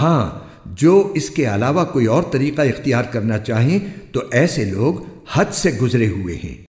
ہاں جو اس کے علاوہ کوئی اور طریقہ اختیار کرنا چاہیں تو ایسے لوگ حد سے گزرے ہوئے ہیں۔